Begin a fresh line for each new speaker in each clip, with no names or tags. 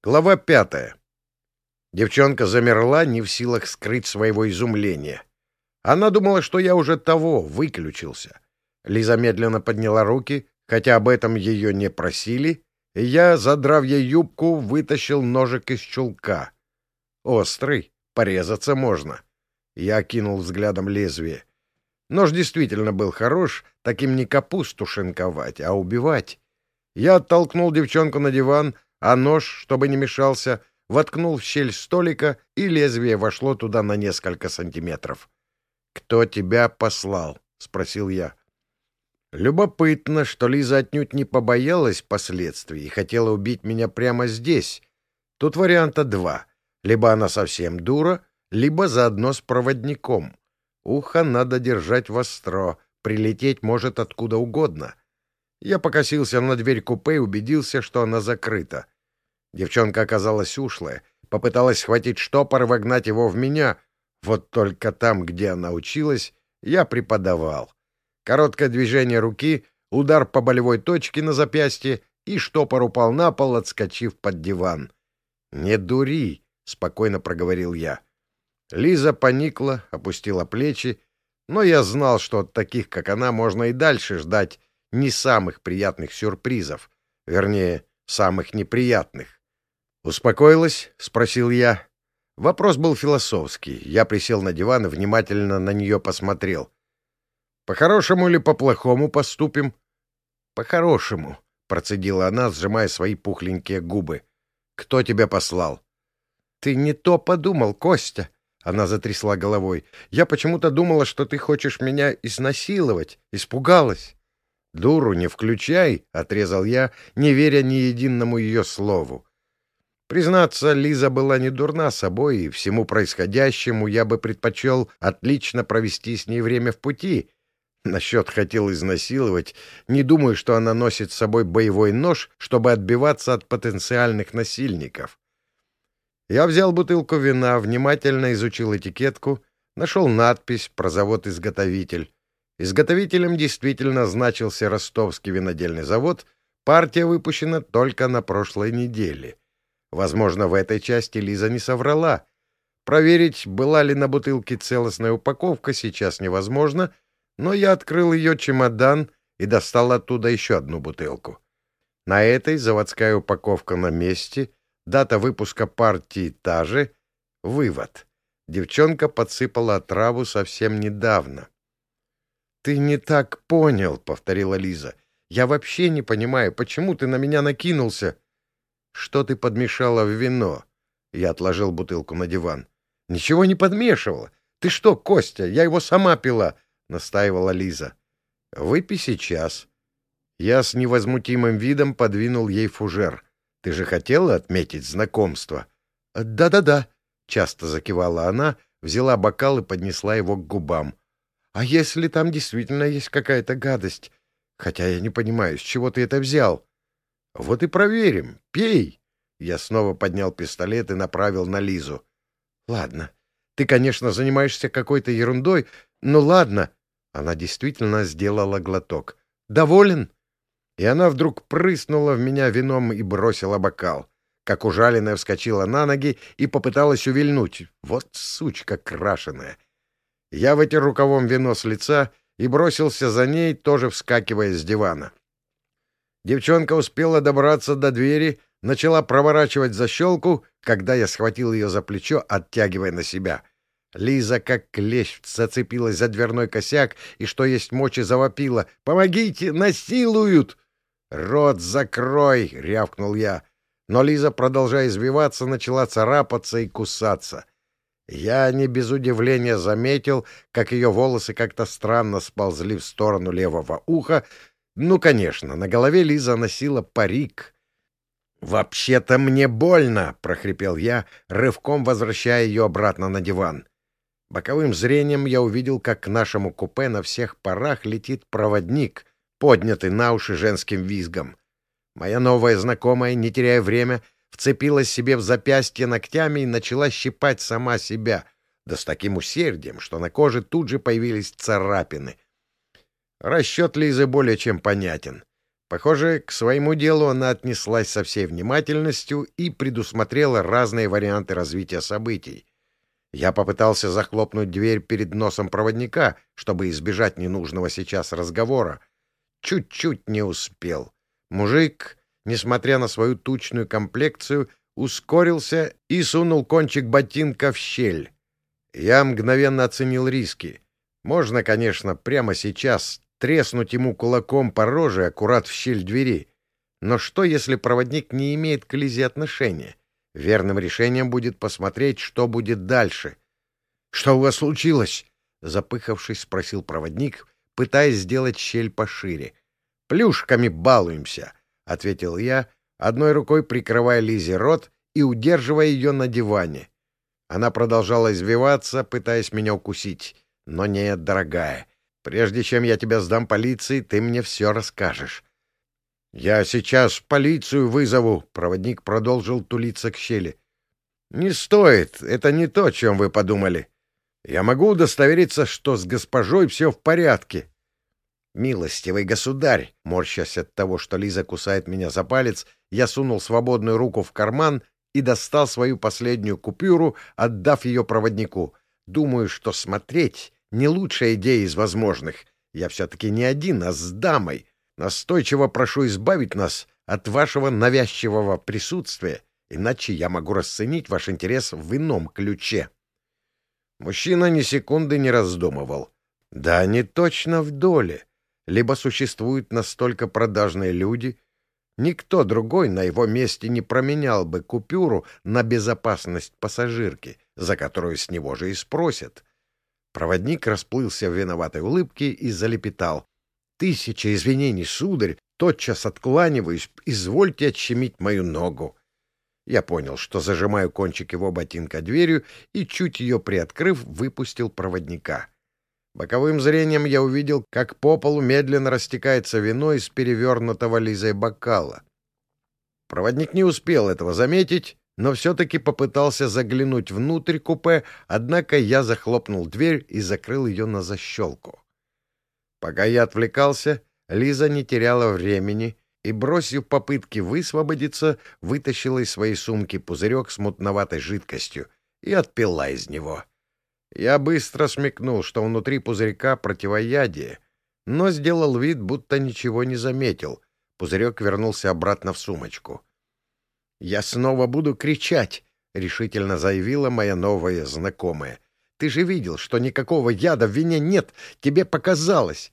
Глава пятая. Девчонка замерла, не в силах скрыть своего изумления. Она думала, что я уже того, выключился. Лиза медленно подняла руки, хотя об этом ее не просили, и я, задрав ей юбку, вытащил ножик из чулка. Острый, порезаться можно. Я кинул взглядом лезвие. Нож действительно был хорош, таким не капусту шинковать, а убивать. Я оттолкнул девчонку на диван, а нож, чтобы не мешался, воткнул в щель столика, и лезвие вошло туда на несколько сантиметров. «Кто тебя послал?» — спросил я. Любопытно, что Лиза отнюдь не побоялась последствий и хотела убить меня прямо здесь. Тут варианта два. Либо она совсем дура, либо заодно с проводником. Ухо надо держать востро, прилететь может откуда угодно. Я покосился на дверь купе и убедился, что она закрыта. Девчонка оказалась ушлая, попыталась схватить штопор и вогнать его в меня. Вот только там, где она училась, я преподавал. Короткое движение руки, удар по болевой точке на запястье, и штопор упал на пол, отскочив под диван. «Не дури!» — спокойно проговорил я. Лиза поникла, опустила плечи, но я знал, что от таких, как она, можно и дальше ждать не самых приятных сюрпризов, вернее, самых неприятных. «Успокоилась?» — спросил я. Вопрос был философский. Я присел на диван и внимательно на нее посмотрел. «По-хорошему или по-плохому поступим?» «По-хорошему», — процедила она, сжимая свои пухленькие губы. «Кто тебя послал?» «Ты не то подумал, Костя!» Она затрясла головой. «Я почему-то думала, что ты хочешь меня изнасиловать. Испугалась». «Дуру не включай», — отрезал я, не веря ни единому ее слову. Признаться, Лиза была не дурна собой, и всему происходящему я бы предпочел отлично провести с ней время в пути. Насчет хотел изнасиловать, не думаю, что она носит с собой боевой нож, чтобы отбиваться от потенциальных насильников. Я взял бутылку вина, внимательно изучил этикетку, нашел надпись про завод-изготовитель. Изготовителем действительно значился ростовский винодельный завод, партия выпущена только на прошлой неделе. Возможно, в этой части Лиза не соврала. Проверить, была ли на бутылке целостная упаковка, сейчас невозможно, но я открыл ее чемодан и достал оттуда еще одну бутылку. На этой заводская упаковка на месте, дата выпуска партии та же. Вывод. Девчонка подсыпала отраву совсем недавно. «Ты не так понял», — повторила Лиза. «Я вообще не понимаю, почему ты на меня накинулся?» «Что ты подмешала в вино?» Я отложил бутылку на диван. «Ничего не подмешивала. Ты что, Костя, я его сама пила», — настаивала Лиза. «Выпей сейчас». Я с невозмутимым видом подвинул ей фужер. «Ты же хотела отметить знакомство?» «Да-да-да», — часто закивала она, взяла бокал и поднесла его к губам. А если там действительно есть какая-то гадость? Хотя я не понимаю, с чего ты это взял? Вот и проверим. Пей. Я снова поднял пистолет и направил на Лизу. Ладно. Ты, конечно, занимаешься какой-то ерундой, но ладно. Она действительно сделала глоток. Доволен? И она вдруг прыснула в меня вином и бросила бокал. Как ужаленная вскочила на ноги и попыталась увильнуть. Вот сучка крашеная. Я вытер рукавом вино с лица и бросился за ней, тоже вскакивая с дивана. Девчонка успела добраться до двери, начала проворачивать защелку, когда я схватил ее за плечо, оттягивая на себя. Лиза, как клещ, зацепилась за дверной косяк и, что есть мочи, завопила. «Помогите! Насилуют!» «Рот закрой!» — рявкнул я. Но Лиза, продолжая избиваться, начала царапаться и кусаться — я не без удивления заметил, как ее волосы как-то странно сползли в сторону левого уха. Ну, конечно, на голове Лиза носила парик. «Вообще-то мне больно!» — прохрипел я, рывком возвращая ее обратно на диван. Боковым зрением я увидел, как к нашему купе на всех парах летит проводник, поднятый на уши женским визгом. Моя новая знакомая, не теряя время, — вцепилась себе в запястье ногтями и начала щипать сама себя, да с таким усердием, что на коже тут же появились царапины. Расчет Лизы более чем понятен. Похоже, к своему делу она отнеслась со всей внимательностью и предусмотрела разные варианты развития событий. Я попытался захлопнуть дверь перед носом проводника, чтобы избежать ненужного сейчас разговора. Чуть-чуть не успел. Мужик, несмотря на свою тучную комплекцию, ускорился и сунул кончик ботинка в щель. Я мгновенно оценил риски. Можно, конечно, прямо сейчас треснуть ему кулаком по роже аккурат в щель двери. Но что, если проводник не имеет к Лизе отношения? Верным решением будет посмотреть, что будет дальше. — Что у вас случилось? — запыхавшись, спросил проводник, пытаясь сделать щель пошире. — Плюшками балуемся, — ответил я, одной рукой прикрывая Лизе рот и удерживая ее на диване. Она продолжала извиваться, пытаясь меня укусить. Но нет, дорогая, Прежде чем я тебя сдам полиции, ты мне все расскажешь. — Я сейчас полицию вызову, — проводник продолжил тулиться к щели. — Не стоит, это не то, чем вы подумали. Я могу удостовериться, что с госпожой все в порядке. — Милостивый государь, морщась от того, что Лиза кусает меня за палец, я сунул свободную руку в карман и достал свою последнюю купюру, отдав ее проводнику. Думаю, что смотреть не лучшая идея из возможных. Я все-таки не один, а с дамой. Настойчиво прошу избавить нас от вашего навязчивого присутствия, иначе я могу расценить ваш интерес в ином ключе. Мужчина ни секунды не раздумывал. Да, не точно в доле. Либо существуют настолько продажные люди, никто другой на его месте не променял бы купюру на безопасность пассажирки, за которую с него же и спросят. Проводник расплылся в виноватой улыбке и залепетал. — Тысяча извинений, сударь, тотчас откланиваюсь, извольте отщемить мою ногу. Я понял, что зажимаю кончик его ботинка дверью и, чуть ее приоткрыв, выпустил проводника. Боковым зрением я увидел, как по полу медленно растекается вино из перевернутого Лизой бокала. Проводник не успел этого заметить, но все-таки попытался заглянуть внутрь купе, однако я захлопнул дверь и закрыл ее на защелку. Пока я отвлекался, Лиза не теряла времени и, бросив попытки высвободиться, вытащила из своей сумки пузырек с мутноватой жидкостью и отпила из него. Я быстро смекнул, что внутри пузырька противоядие, но сделал вид, будто ничего не заметил. Пузырек вернулся обратно в сумочку. — «Я снова буду кричать», — решительно заявила моя новая знакомая. «Ты же видел, что никакого яда в вине нет. Тебе показалось».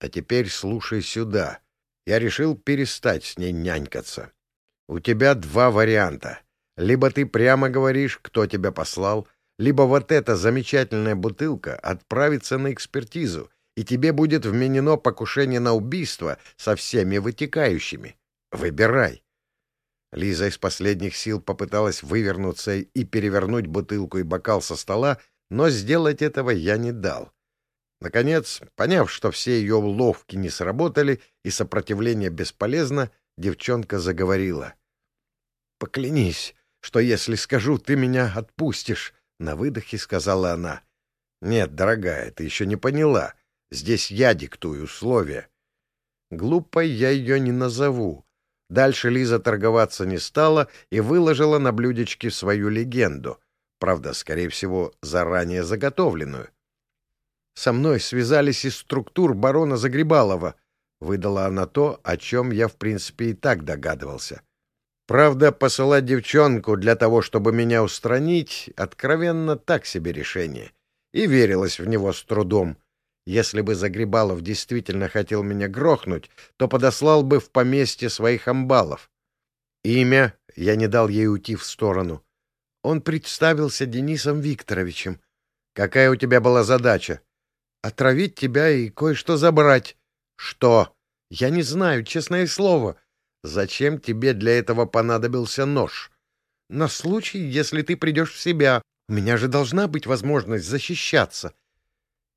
«А теперь слушай сюда. Я решил перестать с ней нянькаться. У тебя два варианта. Либо ты прямо говоришь, кто тебя послал, либо вот эта замечательная бутылка отправится на экспертизу, и тебе будет вменено покушение на убийство со всеми вытекающими. Выбирай. Лиза из последних сил попыталась вывернуться и перевернуть бутылку и бокал со стола, но сделать этого я не дал. Наконец, поняв, что все ее уловки не сработали и сопротивление бесполезно, девчонка заговорила. — Поклянись, что если скажу, ты меня отпустишь, — на выдохе сказала она. — Нет, дорогая, ты еще не поняла. Здесь я диктую условия. Глупой я ее не назову, Дальше Лиза торговаться не стала и выложила на блюдечке свою легенду, правда, скорее всего, заранее заготовленную. «Со мной связались из структур барона Загребалова», — выдала она то, о чем я, в принципе, и так догадывался. Правда, посылать девчонку для того, чтобы меня устранить, откровенно так себе решение. И верилось в него с трудом. Если бы Загребалов действительно хотел меня грохнуть, то подослал бы в поместье своих амбалов. Имя я не дал ей уйти в сторону. Он представился Денисом Викторовичем. Какая у тебя была задача? Отравить тебя и кое-что забрать. Что? Я не знаю, честное слово. Зачем тебе для этого понадобился нож? На случай, если ты придешь в себя. У меня же должна быть возможность защищаться.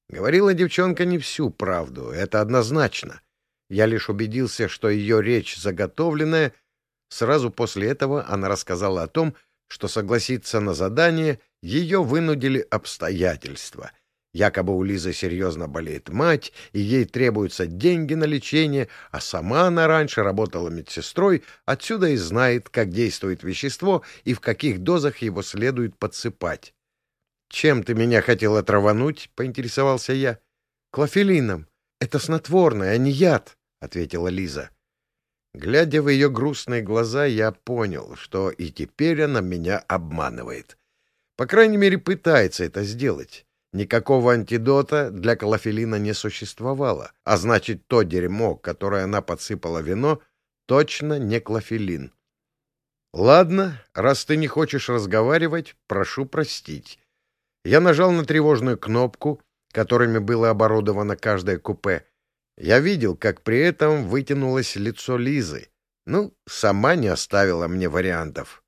Говорила девчонка не всю правду, это однозначно. Я лишь убедился, что ее речь заготовленная. Сразу после этого она рассказала о том, что согласиться на задание ее вынудили обстоятельства. Якобы у Лизы серьезно болеет мать, и ей требуются деньги на лечение, а сама она раньше работала медсестрой, отсюда и знает, как действует вещество и в каких дозах его следует подсыпать. «Чем ты меня хотела травануть?» — поинтересовался я. «Клофелином. Это снотворное, а не яд», — ответила Лиза. Глядя в ее грустные глаза, я понял, что и теперь она меня обманывает. По крайней мере, пытается это сделать. Никакого антидота для клофелина не существовало, а значит, то дерьмо, которое она подсыпала вино, точно не клофелин. Ладно, раз ты не хочешь разговаривать, прошу простить. Я нажал на тревожную кнопку, которыми было оборудовано каждое купе. Я видел, как при этом вытянулось лицо Лизы. Ну, сама не оставила мне вариантов.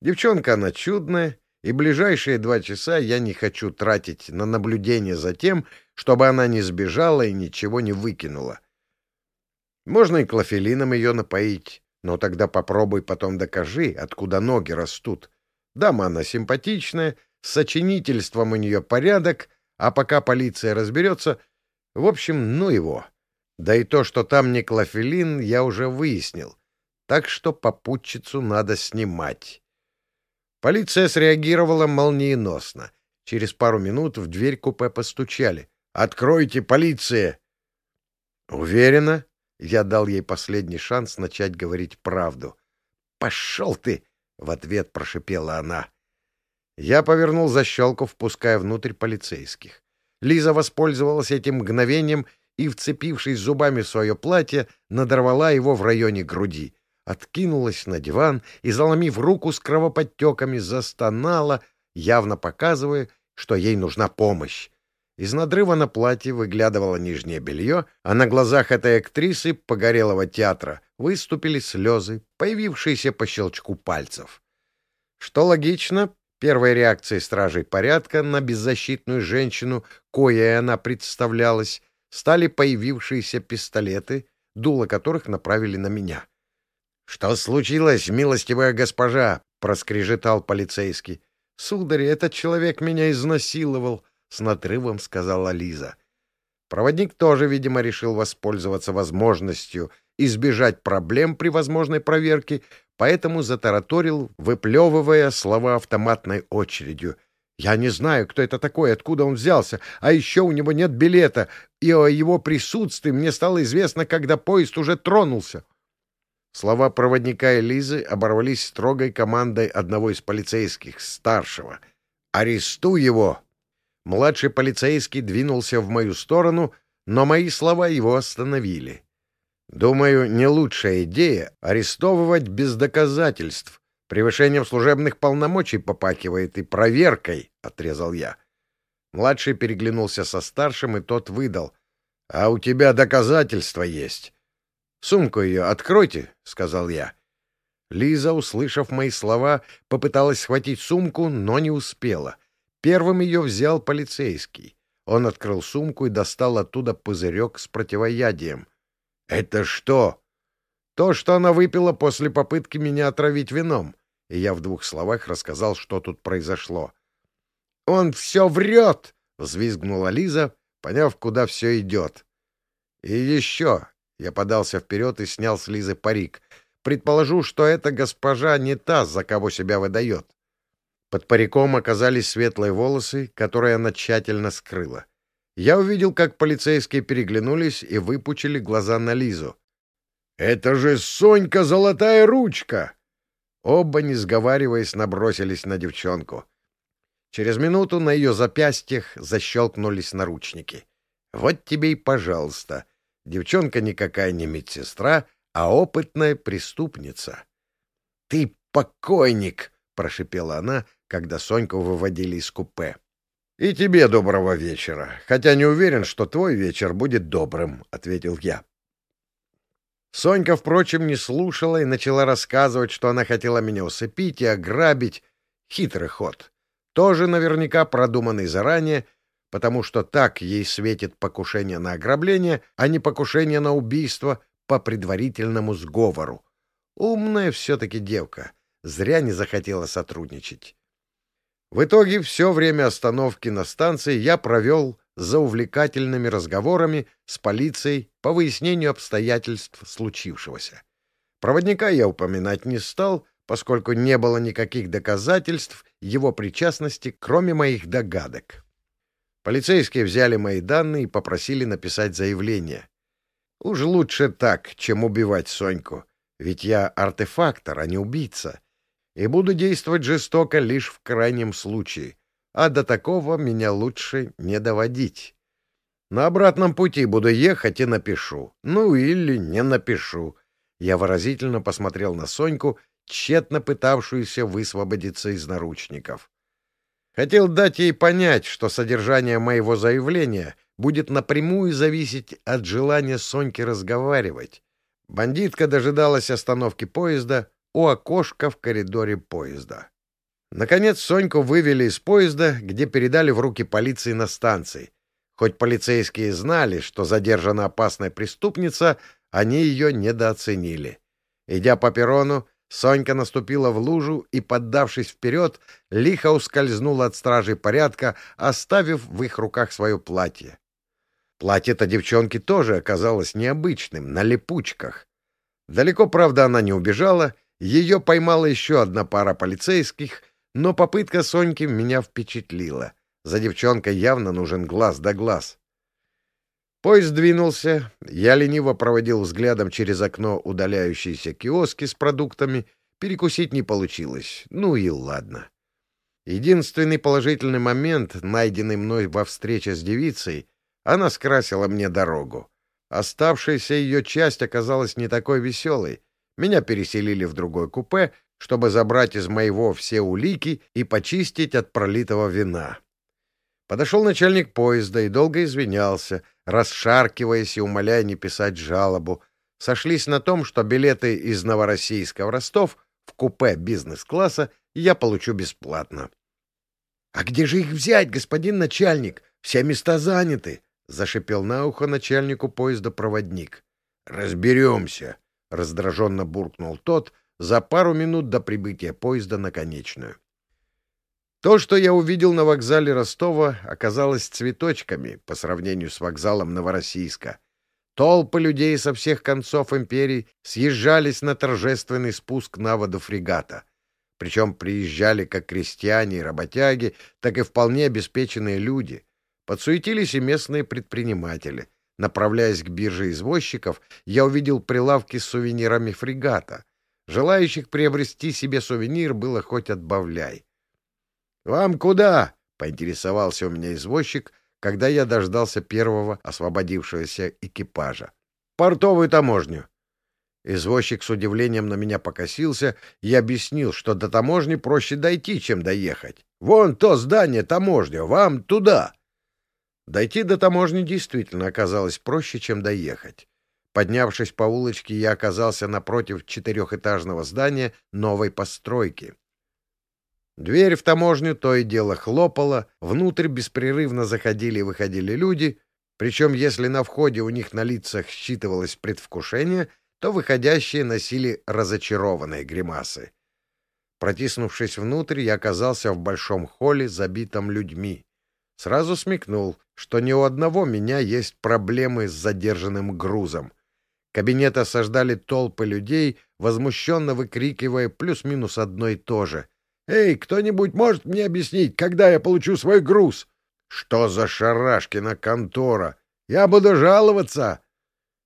Девчонка она чудная, и ближайшие два часа я не хочу тратить на наблюдение за тем, чтобы она не сбежала и ничего не выкинула. Можно и клофелином ее напоить, но тогда попробуй потом докажи, откуда ноги растут. Дама она симпатичная, с сочинительством у нее порядок, а пока полиция разберется... В общем, ну его. Да и то, что там не клофелин, я уже выяснил. Так что попутчицу надо снимать. Полиция среагировала молниеносно. Через пару минут в дверь купе постучали. «Откройте, полиция!» «Уверена?» Я дал ей последний шанс начать говорить правду. «Пошел ты!» — в ответ прошипела она. Я повернул защелку, впуская внутрь полицейских. Лиза воспользовалась этим мгновением и, вцепившись зубами в свое платье, надорвала его в районе груди откинулась на диван и, заломив руку с кровоподтеками, застонала, явно показывая, что ей нужна помощь. Из надрыва на платье выглядывало нижнее белье, а на глазах этой актрисы погорелого театра выступили слезы, появившиеся по щелчку пальцев. Что логично, первой реакцией стражей порядка на беззащитную женщину, коей она представлялась, стали появившиеся пистолеты, дуло которых направили на меня. — Что случилось, милостивая госпожа? — проскрежетал полицейский. — Сударь, этот человек меня изнасиловал, — с надрывом сказала Лиза. Проводник тоже, видимо, решил воспользоваться возможностью избежать проблем при возможной проверке, поэтому затараторил, выплевывая слова автоматной очередью. «Я не знаю, кто это такой, откуда он взялся, а еще у него нет билета, и о его присутствии мне стало известно, когда поезд уже тронулся». Слова проводника Элизы оборвались строгой командой одного из полицейских, старшего. «Арестуй его!» Младший полицейский двинулся в мою сторону, но мои слова его остановили. Думаю, не лучшая идея — арестовывать без доказательств. Превышением служебных полномочий попахивает и проверкой, — отрезал я. Младший переглянулся со старшим, и тот выдал. — А у тебя доказательства есть. «Сумку ее откройте», — сказал я. Лиза, услышав мои слова, попыталась схватить сумку, но не успела. Первым ее взял полицейский. Он открыл сумку и достал оттуда пузырек с противоядием. «Это что?» «То, что она выпила после попытки меня отравить вином». И я в двух словах рассказал, что тут произошло. «Он все врет!» — взвизгнула Лиза, поняв, куда все идет. «И еще, я подался вперед и снял с Лизы парик. Предположу, что эта госпожа не та, за кого себя выдает. Под париком оказались светлые волосы, которые она тщательно скрыла. Я увидел, как полицейские переглянулись и выпучили глаза на Лизу. «Это же Сонька Золотая Ручка!» Оба, не сговариваясь, набросились на девчонку. Через минуту на ее запястьях защелкнулись наручники. «Вот тебе и пожалуйста!» Девчонка никакая не медсестра, а опытная преступница. — Ты покойник! — прошипела она, когда Соньку выводили из купе. — И тебе доброго вечера, хотя не уверен, что твой вечер будет добрым, — ответил я. Сонька, впрочем, не слушала и начала рассказывать, что она хотела меня усыпить и ограбить. Хитрый ход. Тоже наверняка продуманный заранее — потому что так ей светит покушение на ограбление, а не покушение на убийство по предварительному сговору. Умная все-таки девка, зря не захотела сотрудничать. В итоге все время остановки на станции я провел, за увлекательными разговорами с полицией по выяснению обстоятельств случившегося. Проводника я упоминать не стал, поскольку не было никаких доказательств его причастности, кроме моих догадок. Полицейские взяли мои данные и попросили написать заявление. Уж лучше так, чем убивать Соньку, ведь я артефактор, а не убийца, и буду действовать жестоко лишь в крайнем случае, а до такого меня лучше не доводить. На обратном пути буду ехать и напишу. Ну или не напишу. Я выразительно посмотрел на Соньку, тщетно пытавшуюся высвободиться из наручников. Хотел дать ей понять, что содержание моего заявления будет напрямую зависеть от желания Соньки разговаривать. Бандитка дожидалась остановки поезда у окошка в коридоре поезда. Наконец Соньку вывели из поезда, где передали в руки полиции на станции. Хоть полицейские знали, что задержана опасная преступница, они ее недооценили. Идя по перрону, Сонька наступила в лужу и, поддавшись вперед, лихо ускользнула от стражей порядка, оставив в их руках свое платье. Платье-то девчонки тоже оказалось необычным, на липучках. Далеко, правда, она не убежала, ее поймала еще одна пара полицейских, но попытка Соньки меня впечатлила. За девчонкой явно нужен глаз да глаз. Поезд двинулся, я лениво проводил взглядом через окно удаляющиеся киоски с продуктами, перекусить не получилось, ну и ладно. Единственный положительный момент, найденный мной во встрече с девицей, она скрасила мне дорогу. Оставшаяся ее часть оказалась не такой веселой. Меня переселили в другой купе, чтобы забрать из моего все улики и почистить от пролитого вина. Подошел начальник поезда и долго извинялся, расшаркиваясь и умоляя не писать жалобу. Сошлись на том, что билеты из Новороссийска в Ростов в купе бизнес-класса я получу бесплатно. — А где же их взять, господин начальник? Все места заняты, — зашипел на ухо начальнику поезда проводник. — Разберемся, — раздраженно буркнул тот за пару минут до прибытия поезда на конечную. То, что я увидел на вокзале Ростова, оказалось цветочками по сравнению с вокзалом Новороссийска. Толпы людей со всех концов империи съезжались на торжественный спуск на воду фрегата. Причем приезжали как крестьяне и работяги, так и вполне обеспеченные люди. Подсуетились и местные предприниматели. Направляясь к бирже извозчиков, я увидел прилавки с сувенирами фрегата. Желающих приобрести себе сувенир было хоть отбавляй. «Вам куда?» — поинтересовался у меня извозчик, когда я дождался первого освободившегося экипажа. «Портовую таможню». Извозчик с удивлением на меня покосился и объяснил, что до таможни проще дойти, чем доехать. «Вон то здание таможня, вам туда!» Дойти до таможни действительно оказалось проще, чем доехать. Поднявшись по улочке, я оказался напротив четырехэтажного здания новой постройки. Дверь в таможню то и дело хлопала, внутрь беспрерывно заходили и выходили люди, причем если на входе у них на лицах считывалось предвкушение, то выходящие носили разочарованные гримасы. Протиснувшись внутрь, я оказался в большом холле, забитом людьми. Сразу смекнул, что ни у одного меня есть проблемы с задержанным грузом. Кабинет осаждали толпы людей, возмущенно выкрикивая плюс-минус одно и то же — «Эй, кто-нибудь может мне объяснить, когда я получу свой груз?» «Что за шарашкина контора? Я буду жаловаться!»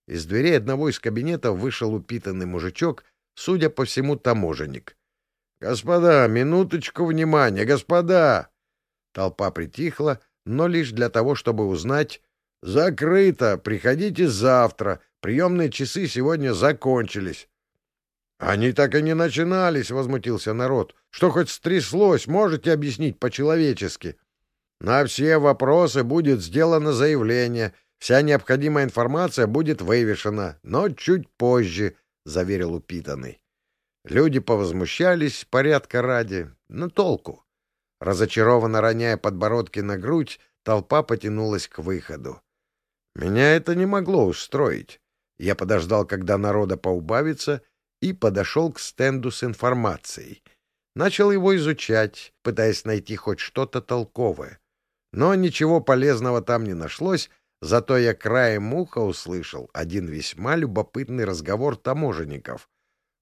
Из дверей одного из кабинетов вышел упитанный мужичок, судя по всему, таможенник. «Господа, минуточку внимания, господа!» Толпа притихла, но лишь для того, чтобы узнать. «Закрыто! Приходите завтра! Приемные часы сегодня закончились!» «Они так и не начинались!» — возмутился народ. Что хоть стряслось, можете объяснить по-человечески? На все вопросы будет сделано заявление, вся необходимая информация будет вывешена, но чуть позже, — заверил упитанный. Люди повозмущались порядка ради, но толку. Разочарованно роняя подбородки на грудь, толпа потянулась к выходу. Меня это не могло устроить. Я подождал, когда народа поубавится, и подошел к стенду с информацией — Начал его изучать, пытаясь найти хоть что-то толковое. Но ничего полезного там не нашлось, зато я краем уха услышал один весьма любопытный разговор таможенников.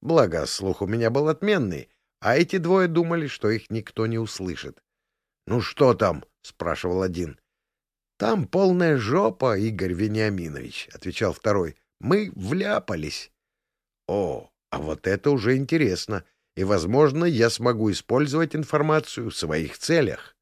Благо, слух у меня был отменный, а эти двое думали, что их никто не услышит. — Ну что там? — спрашивал один. — Там полная жопа, Игорь Вениаминович, — отвечал второй. — Мы вляпались. — О, а вот это уже интересно, и, возможно, я смогу использовать информацию в своих целях.